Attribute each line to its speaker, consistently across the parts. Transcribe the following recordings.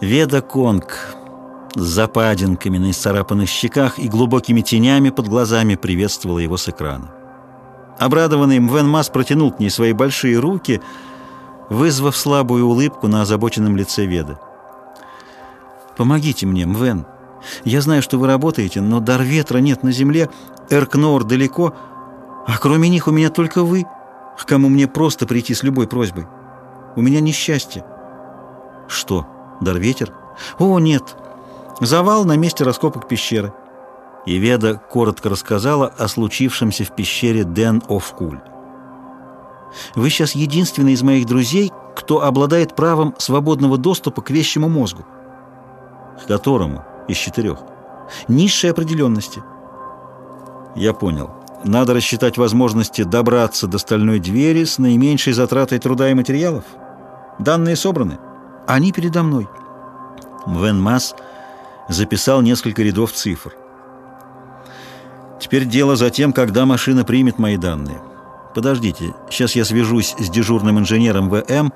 Speaker 1: Веда Конг с западинками на исцарапанных щеках и глубокими тенями под глазами приветствовала его с экрана. Обрадованный Мвен Мас протянул к ней свои большие руки, вызвав слабую улыбку на озабоченном лице Веды. «Помогите мне, Мвен. Я знаю, что вы работаете, но дар ветра нет на земле, Эркнор далеко, а кроме них у меня только вы, к кому мне просто прийти с любой просьбой. У меня несчастье». Дар ветер? О, нет. Завал на месте раскопок пещеры. И коротко рассказала о случившемся в пещере Ден оф Куль. Вы сейчас единственный из моих друзей, кто обладает правом свободного доступа к вещему мозгу. К которому? Из четырех. Низшей определенности. Я понял. Надо рассчитать возможности добраться до стальной двери с наименьшей затратой труда и материалов. Данные собраны. Они передо мной. Мвен Мас записал несколько рядов цифр. Теперь дело за тем, когда машина примет мои данные. Подождите, сейчас я свяжусь с дежурным инженером ВМ.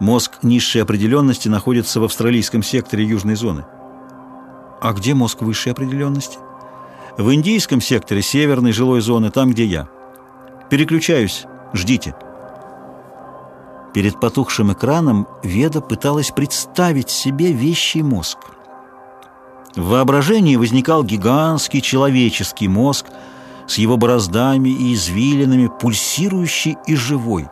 Speaker 1: Мозг низшей определенности находится в австралийском секторе южной зоны. А где мозг высшей определенности? В индийском секторе северной жилой зоны, там, где я. Переключаюсь. Ждите. Перед потухшим экраном Веда пыталась представить себе вещий мозг. В воображении возникал гигантский человеческий мозг с его бороздами и извилинами, пульсирующий и живой.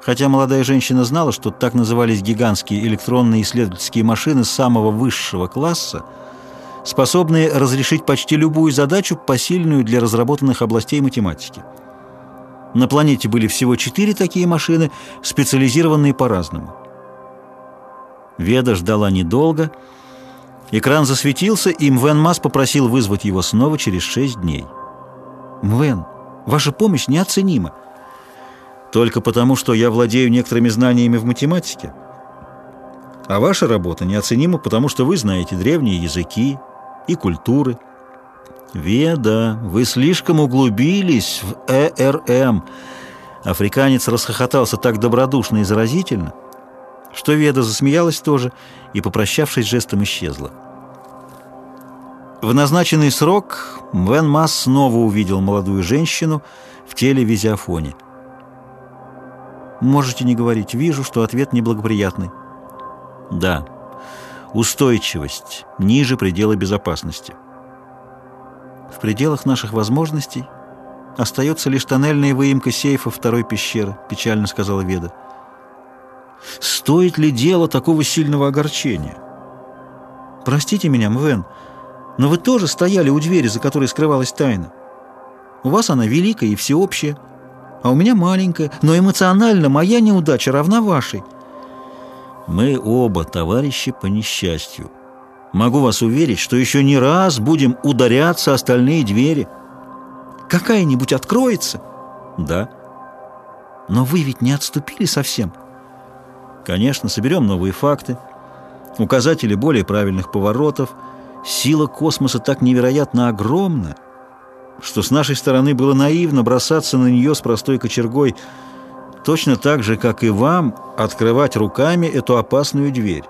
Speaker 1: Хотя молодая женщина знала, что так назывались гигантские электронные исследовательские машины самого высшего класса, способные разрешить почти любую задачу, посильную для разработанных областей математики. На планете были всего четыре такие машины, специализированные по-разному. Веда ждала недолго. Экран засветился, и Мвен Мас попросил вызвать его снова через шесть дней. «Мвен, ваша помощь неоценима. Только потому, что я владею некоторыми знаниями в математике. А ваша работа неоценима, потому что вы знаете древние языки и культуры». «Веда, вы слишком углубились в ЭРМ». Африканец расхохотался так добродушно и заразительно, что Веда засмеялась тоже и, попрощавшись, жестом исчезла. В назначенный срок Мвен Масс снова увидел молодую женщину в теле визиофоне. «Можете не говорить. Вижу, что ответ неблагоприятный». «Да. Устойчивость ниже предела безопасности». В пределах наших возможностей остается лишь тоннельная выемка сейфа второй пещеры, печально сказала Веда. Стоит ли дело такого сильного огорчения? Простите меня, Мвен, но вы тоже стояли у двери, за которой скрывалась тайна. У вас она великая и всеобщая, а у меня маленькая, но эмоционально моя неудача равна вашей. Мы оба товарищи по несчастью. Могу вас уверить, что еще не раз будем ударяться остальные двери. Какая-нибудь откроется? Да. Но вы ведь не отступили совсем. Конечно, соберем новые факты, указатели более правильных поворотов. Сила космоса так невероятно огромна, что с нашей стороны было наивно бросаться на нее с простой кочергой, точно так же, как и вам открывать руками эту опасную дверь.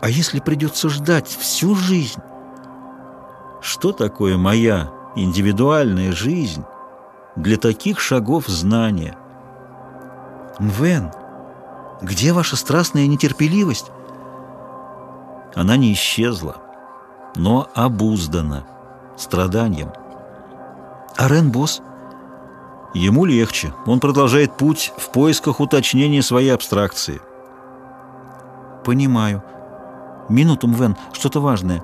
Speaker 1: А если придется ждать всю жизнь? Что такое моя индивидуальная жизнь для таких шагов знания? Мвен, где ваша страстная нетерпеливость? Она не исчезла, но обуздана страданием. А Ренбос? Ему легче. Он продолжает путь в поисках уточнения своей абстракции. Понимаю. «Минуту, Мвен, что-то важное».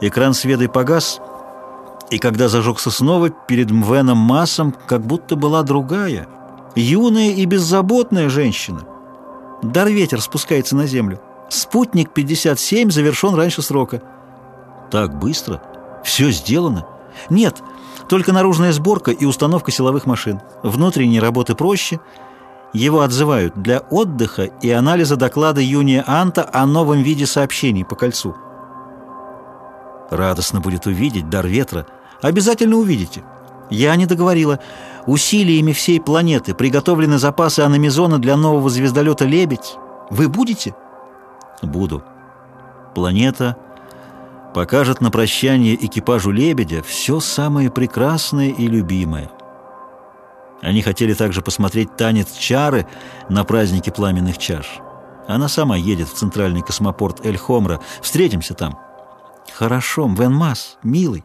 Speaker 1: Экран с ведой погас, и когда зажегся снова, перед Мвеном Массом как будто была другая, юная и беззаботная женщина. Дар ветер спускается на землю. Спутник 57 завершен раньше срока. Так быстро? Все сделано? Нет, только наружная сборка и установка силовых машин. Внутренние работы проще – его отзывают для отдыха и анализа доклада Юния Анта о новом виде сообщений по кольцу. Радостно будет увидеть дар ветра. Обязательно увидите. Я не договорила. Усилиями всей планеты приготовлены запасы аномизона для нового звездолета «Лебедь».
Speaker 2: Вы будете?
Speaker 1: Буду. Планета покажет на прощание экипажу «Лебедя» все самое прекрасное и любимое. Они хотели также посмотреть танец чары на празднике пламенных чаш. Она сама едет в центральный космопорт Эль-Хомра. Встретимся там.
Speaker 2: Хорошо, Мвен Мас, милый.